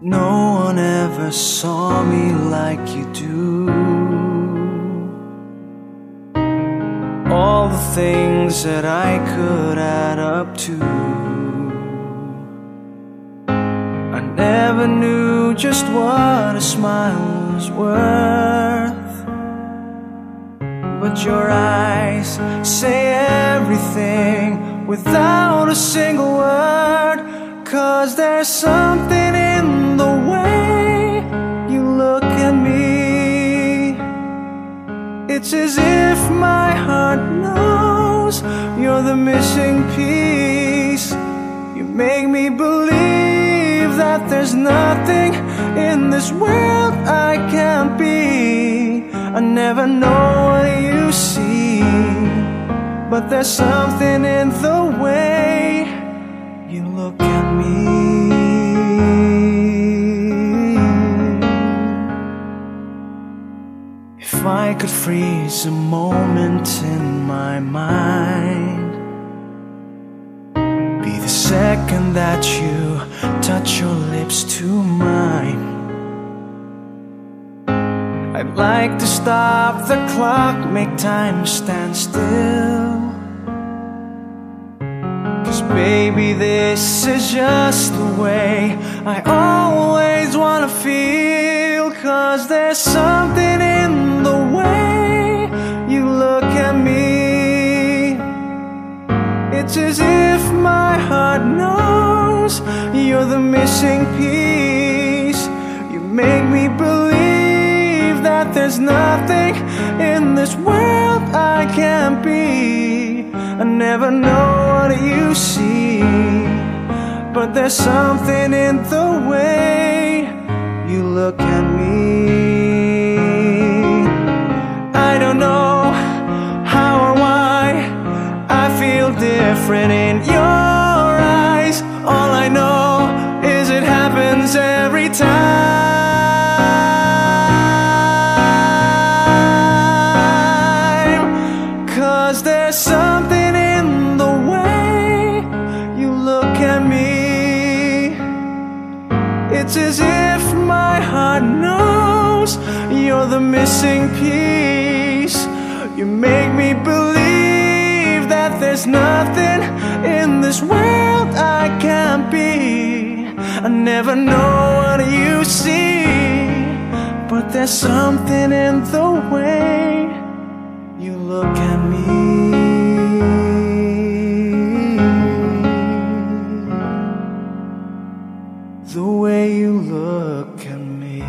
No one ever saw me like you do. All the things that I could add up to. I never knew just what a smile was worth. But your eyes say everything without a single word. Cause there's something in the way you look at me. It's as if my heart knows you're the missing piece. You make me believe that there's nothing in this world I can't be. I never know what you see, but there's something in the way I could freeze a moment in my mind, be the second that you touch your lips to mine. I'd like to stop the clock, make time stand still. Cause baby, this is just the way I always wanna feel. Cause there's something in the way you look at me. It's as if my heart knows you're the missing piece. You make me believe that there's nothing in this world I can't be. I never know what you see, but there's something in the way you look at me. Different in your eyes. All I know is it happens every time. Cause there's something in the way you look at me. It's as if my heart knows you're the missing piece. You make me believe there's nothing in this world I can't be. I never know what you see, but there's something in the way you look at me. The way you look at me.